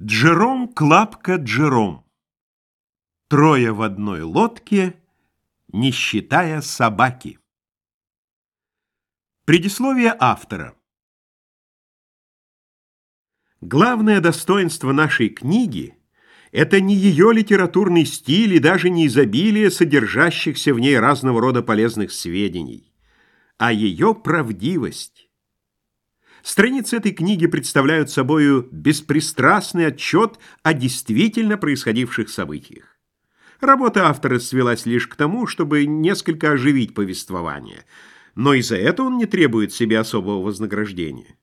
Джером Клапка Джером. Трое в одной лодке, не считая собаки. Предисловие автора. Главное достоинство нашей книги – это не ее литературный стиль и даже не изобилие содержащихся в ней разного рода полезных сведений, а ее правдивость. Страницы этой книги представляют собою беспристрастный отчет о действительно происходивших событиях. Работа автора свелась лишь к тому, чтобы несколько оживить повествование, но и за это он не требует себе особого вознаграждения.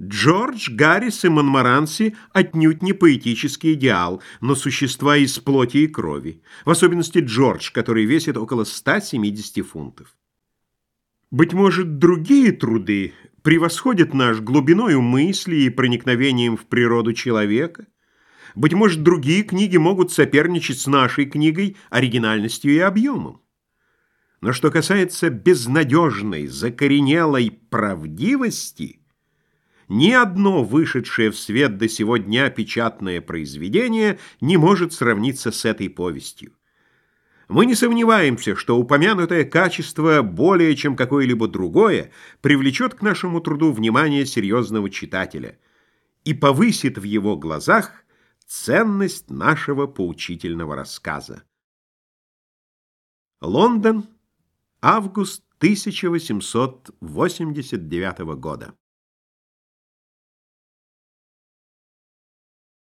Джордж, Гаррис и Монмаранси отнюдь не поэтический идеал, но существа из плоти и крови, в особенности Джордж, который весит около 170 фунтов. Быть может, другие труды превосходит наш глубиною мысли и проникновением в природу человека. Быть может, другие книги могут соперничать с нашей книгой оригинальностью и объемом. Но что касается безнадежной, закоренелой правдивости, ни одно вышедшее в свет до сего дня печатное произведение не может сравниться с этой повестью. Мы не сомневаемся, что упомянутое качество более чем какое-либо другое привлечет к нашему труду внимание серьезного читателя и повысит в его глазах ценность нашего поучительного рассказа. Лондон, август 1889 года.